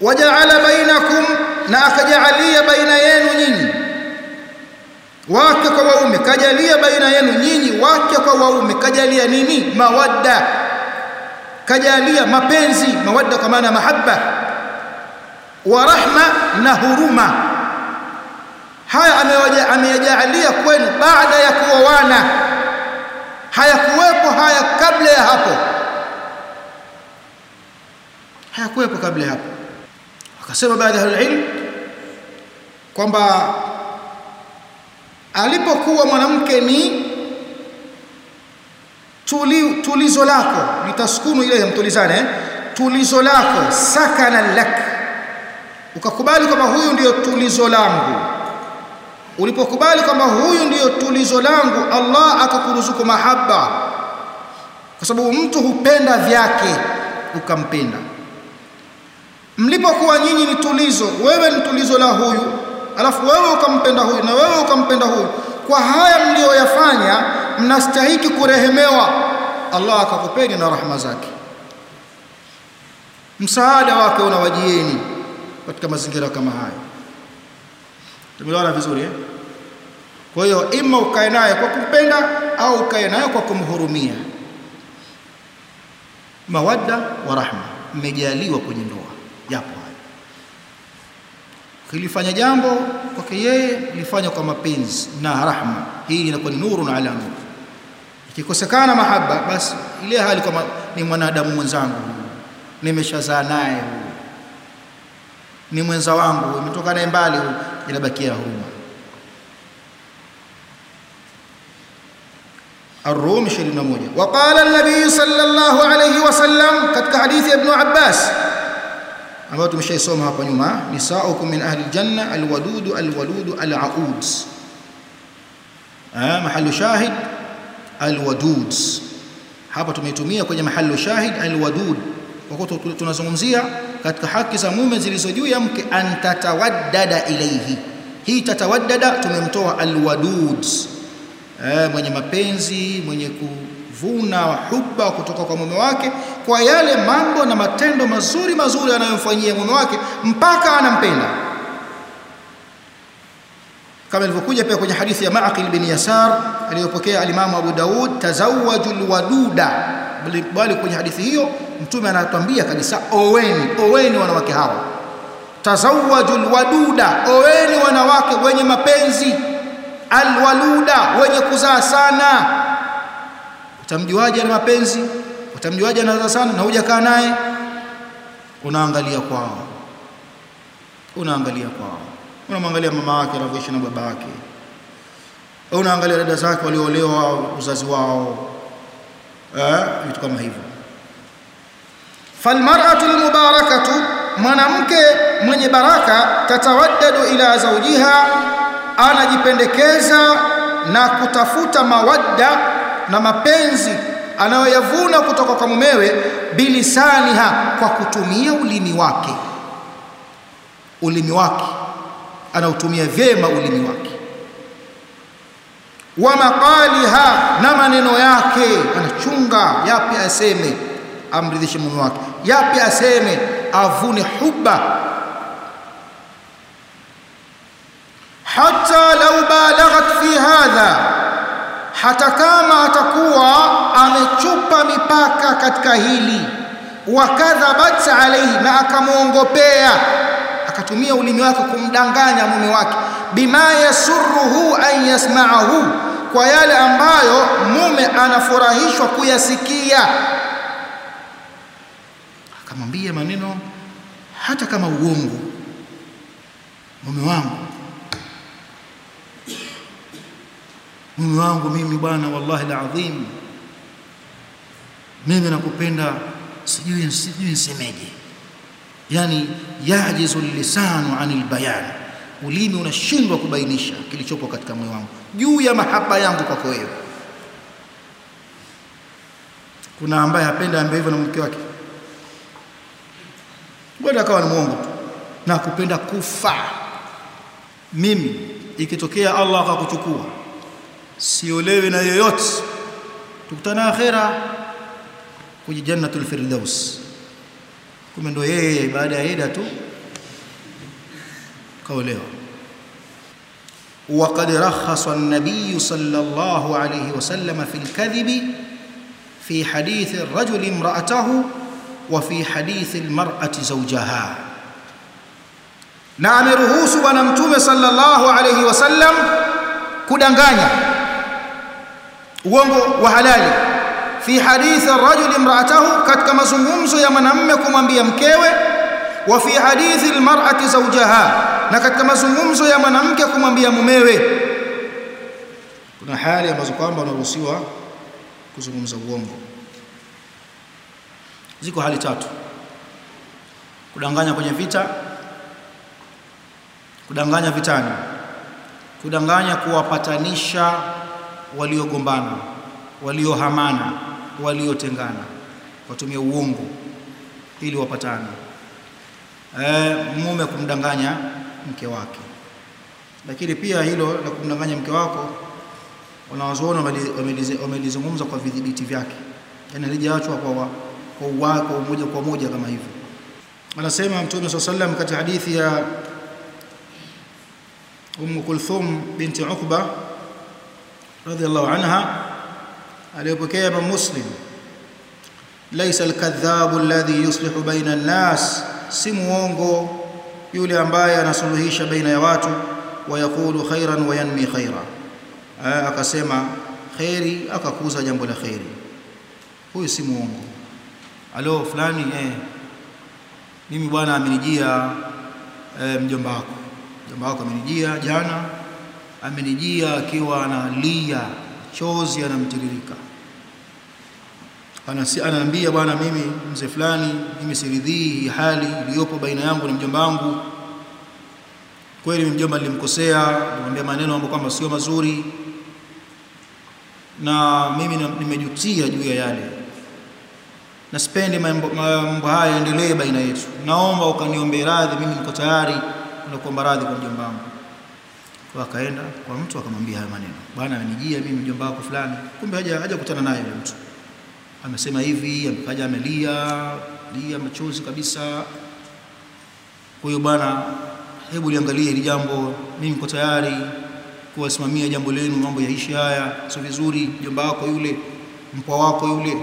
wajaala bainakum na akajaalia baina yenu nyinyi. Wake kwa waume kajalia baina yenu nyinyi wake kwa waume kajalia nini? Mawadda. Kajalia mapenzi mawadda kwa maana mahabba. Wa rahma na huruma. Haya ameyajaalia kwenu baada ya kuoana. Hayakuwepo haya kabla ya hapo. Hayakuwepo kabla ya hapo akasema baada ya ilmu kwamba alipokuwa mwanamke ni tuli, tulizo lako litaskunu ile mtulizane tulizo lako sakana lak. Ukakubali kwamba huyu ndiyo tulizo langu. Ulipokubali kwamba huyu ndiyo tulizo langu Allah akakuruzuku mahaba. Kwa sababu mtu hupenda vyake ukampenda mlipokuwa nyinyi ni tulizo wewe ni tulizo la huyu. Alafu wewe ukampenda huyu na wewe ukampenda huyu. Kwa haya mliyoyafanya mnastahiki kurehemewa. Allah akakupeni na rahma zake. Msaada wake unawajieni katika mazingira kama haya. Tumeelewana vizuri eh? Kwa hiyo ima ukae naye kwa kumpenda au ukae naye kwa kumhurumia. Mawadda wa rahma mmejaliwa kwenye ndoa yapo haya ukilifanya jambo kwake yeye lifanya kwa mapenzi na rahma hii inakuwa ni nuru na ala nuru ikikosekana mahaba basi ile hali kama ni mwanadamu mwenzangu nimeshazaa naye ni mwenza wangu imetoka naye mbali inabakia huruma الروم 21 وقال النبي صلى الله عليه وسلم katika hadithi ya Ibn Abbas ambayo tumeshaisoma hapa nyuma nisaukum min ahli aljanna alwadudu alwaludu alaud. Ah mahallu shahid alwadud. Hapa tumeitumia kwenye mahallu shahid alwadud. Kwa kuwa tunazungumzia katika haki za mume zilizo juu ya mke antatawaddada ilayhi. Hii tatawaddada tumemtoa alwadud. Eh, mwenye mapenzi mwenye kuvuna huba kutoka kwa mume wake kwa yale mambo na matendo mazuri mazuri anayomfanyia mume wake mpaka anampenda. Kama ilivyokuja pia kwenye hadithi ya Ma'qil bin Yasar aliyopokea alimamu Abu Daud tazawwajul waduda. Bali kwenye hadithi hiyo mtume anatuambia kabisa oweni oweni wanawake hawa. Tazawwajul waduda oweni wanawake wenye mapenzi. Alwaluda wenye kuzaa sana utamjuaje ana mapenzi? Utamjuaje anaza sana? Na hujakaa naye? Unaangalia kwao. Unaangalia kwao. Unamwangalia mama wake anavyoishi na baba wake unaangalia dada zake walioolewa uzazi wao. Eh vitu kama hivyo. Falmar'atu almubarakatu mwanamke mwenye baraka tatawaddadu ila zawjiha anajipendekeza na kutafuta mawadda na mapenzi anayoyavuna kutoka kwa mumewe bilisaniha kwa kutumia ulimi wake. Ulimi wake. Anautumia vyema ulimi wake. Wa maqaliha na maneno yake. Anachunga yapi aseme? Amridhishe mume wake. Yapi aseme? Avune huba. Hata lau balaghat fi hadha hata kama atakuwa amechupa mipaka katika hili wakadhabat alayhi na akamwongopea akatumia ulimi wake kumdanganya mume wake. Bima yasurruhu an yasma'ahu kwa yale ambayo mume anafurahishwa kuyasikia. Akamwambia maneno hata kama uongo mume wangu mume wangu mimi bwana wallahi alazim. Mimi nakupenda sijui sijui nisemeje. Yani yajizu lisanu anil bayan. Ulimi unashindwa kubainisha kilichopo katika moyo wangu. Juu ya mahaba yangu kwako wewe. Kuna ambaye apenda ambaye hivyo na mke wake? Bwana akawa ni muongo tu. Na kupenda kufa. Mimi ikitokea Allah akakuchukua siolewe na yoyote tukutana akhera kwenye jannatul firdaus kumbe ndo yeye baada ya ida tu kaolewa وقد رخص النبي صلى الله عليه وسلم في الكذب في حديث الرجل امرأته وفي حديث المرأة زوجها na ameruhusu bwana mtume sallallahu alayhi wasallam kudanganya uongo wa halali. Fi hadithi ar-rajul imra'atahu katika mazungumzo ya mwanamume kumwambia mkewe wa fi hadithi al-mar'ati zawjaha na katika mazungumzo ya mwanamke kumwambia mumewe. Kuna hali ambazo kwamba unaruhusiwa kuzungumza uongo. Ziko hali tatu. Kudanganya kwenye vita kudanganya vitani kudanganya kuwapatanisha waliogombana waliohamana waliotengana watumie uongo ili wapatane. E, mume kumdanganya mke wake. Lakini pia hilo la kumdanganya mke wako wanawazuoni wamelizungumza kwa vidhibiti vyake. Yani halijaachwa kwa kwa kwa moja kwa moja kama hivyo. Anasema mtume swalla sallam katika hadithi ya Ummu Kulthum binti Uqba radhiallahu anha aliyopokea Imam Muslim. Laisa alkadhabu alladhi yuslihu baina an-nas si muongo yule ambaye anasuluhisha baina ya watu wayaqulu khairan wa yanmi khaira akasema khairi akakuza jambo la khairi huyu si muongo. Alo fulani eh mimi bwana amenijia eh, mjomba wako. Mjomba wako amenijia jana amenijia akiwa analia chozi anamtiririka. Anaambia bwana mimi mzee fulani mimi siridhii hali iliyopo baina yangu na mjomba wangu. Kweli mjomba nilimkosea nilimwambia maneno ambayo kwamba sio mazuri. Na mimi nimejutia juu ya yale. Na sipendi mambo haya yaendelee baina yetu. Naomba ukaniombe radhi mimi niko tayari na kuomba radhi kwa mjomba wangu kwa akaenda kwa mtu akamwambia haya maneno. Bwana amenijia mimi mjomba wako fulani. Kumbe haja haja kukutana naye yule mtu. Amesema hivi amekaja amelia lia machozi kabisa. Huyo bwana hebu liangalie hili jambo. Mimi niko tayari kuwasimamia jambo lenu mambo yaishi haya. Sio vizuri mjomba wako yule mpwa wako yule.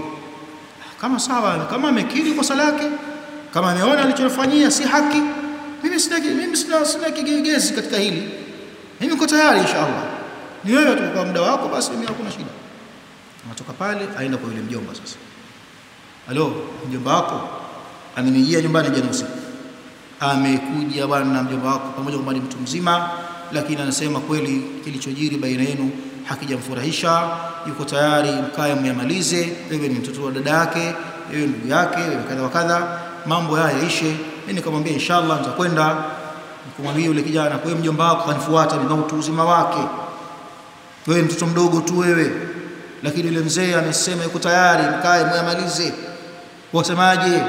Kama sawa kama amekiri kosa lake kama ameona alichofanyia si haki mimi sina mimi sina sina kigegezi katika hili mimi niko tayari inshallah. Ni wewe tu kwa muda wako basi mimi hakuna shida. Anatoka pale aenda kwa yule mjomba sasa. Halo mjomba wako? Amenijia nyumbani jana usiku. Amekuja bwana na mjomba wako pamoja ni mtu mzima lakini anasema kweli kilichojiri baina yenu hakijamfurahisha. Yuko tayari mkae myamalize wewe ni mtoto wa dada yake wewe ndugu yake wewe kadha wa kadha. Mambo haya yaishe. Mimi nikamwambia inshallah nitakwenda nikamwambia yule kijana kwa hiyo mjomba wako kanifuata na utu uzima wake. Wewe mtoto mdogo tu wewe. Lakini yule mzee amesema yuko tayari mkae mwamalize. wasemaje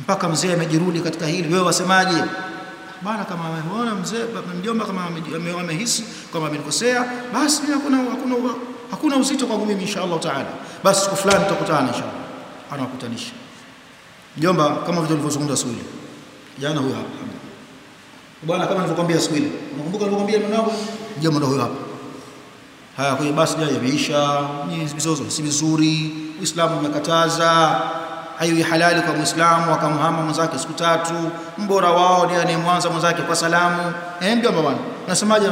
mpaka mzee amejirudi katika hili. Wewe wasemaje? Bana kama ameona mzee mjomba kama amehisi kama amenikosea basi hakuna hakuna hakuna uzito kwangu mimi insha inshallah taala. Basi siku fulani tutakutana inshallah. Anawakutanisha. Mjomba kama vile ulivyozungumza siku jana huyo hapa. Bwana kama nilivyokuambia siku ile unakumbuka nilivyokuambia mwanangu mjomba ndio huyo hapa. Haya kwa hiyo basi jaya yameisha ni mizozo si vizuri uislamu umekataza haiwi halali kwa muislamu akamhama mwenzake siku tatu. Mbora wao ndiye anayemwanza mwenzake kwa salamu. Eh mjomba bwana nasemaje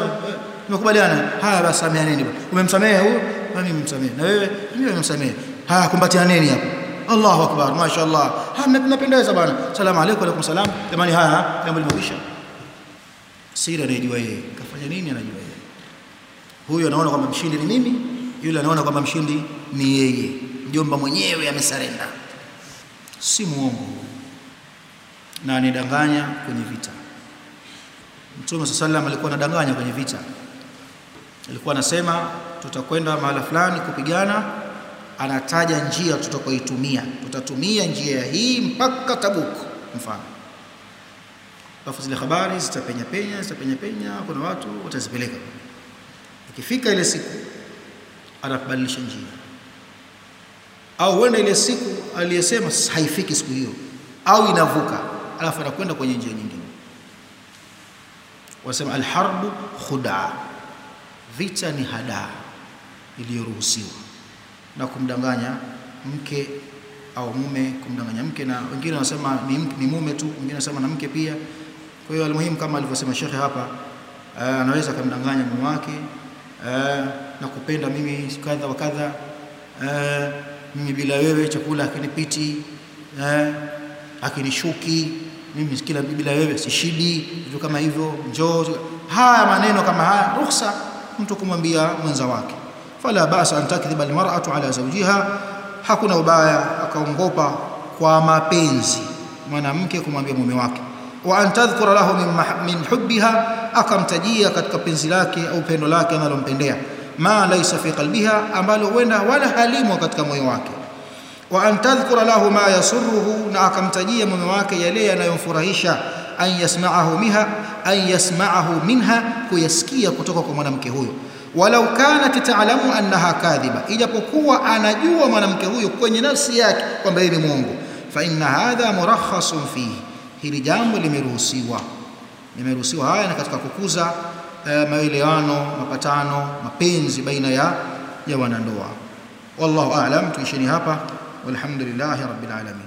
tumekubaliana haya basi sameaneni bwana. Umemsamehe huyo mimi nimemsamehe. Na wewe? Mimi nimemsamehe. Haya kumbatianeni hapo Allahu akbar. Mashaallah ha mnapendeza bwana. Salamu alaykum alaykum salam. Jamani haya jambo limekwisha. Siri anajua yeye. Kafanya nini anajua yeye? Huyu anaona kwamba mshindi ni mimi yule anaona kwamba mshindi ni yeye. Mjomba mwenyewe amesarenda si muongo. Na anidanganya kwenye vita. Mtume sallam alikuwa anadanganya kwenye vita. Alikuwa anasema tutakwenda mahala fulani kupigana anataja njia tutakoitumia tutatumia njia hii mpaka Tabuk mfano. Alafu zile habari zitapenya penya zitapenya penya kuna watu watazipeleka. Ikifika ile siku anabadilisha njia. Au huenda ile siku aliyesema haifiki siku hiyo. Au inavuka alafu anakwenda kwenye njia nyingine. Wasema alharbu khudaa vita ni hadaa iliyoruhusiwa na kumdanganya mke au mume kumdanganya mke na wengine wanasema ni, mume tu wengine wanasema na mke pia. Kwa hiyo almuhimu kama alivyosema shekhe hapa uh, anaweza akamdanganya mume wake uh, na kupenda mimi kadha wa kadha uh, mimi bila wewe chakula akinipiti akinishuki mimi kila bila wewe sishidi vitu kama hivyo njoo haya maneno kama haya ruhusa mtu kumwambia mwenza wake fala basa an takdhiba almar'atu ala zawjiha hakuna ubaya akaongopa kwa mapenzi mwanamke kumwambia mume wake wa an tadhkura lahu min, min hubbiha akamtajia katika penzi lake au pendo lake analompendea ma laysa fi qalbiha ambalo huenda wala halimo katika moyo wake wa an tadhkura lahu ma yasurruhu na akamtajia mume wake yale yanayomfurahisha an yasma'ahu miha an yasma'ahu minha kuyasikia kutoka kwa mwanamke huyo walau kanat ta'lamu annaha kadhiba ijapokuwa anajua mwanamke huyo kwenye nafsi yake kwamba yeye ni mwongo fa inna hadha murakhasun fihi hili jambo limeruhusiwa. Limeruhusiwa haya ni katika kukuza eh, maelewano mapatano mapenzi baina ya ya wanandoa. Wallahu a'lam tuisheni hapa. Walhamdulillahi rabbil alamin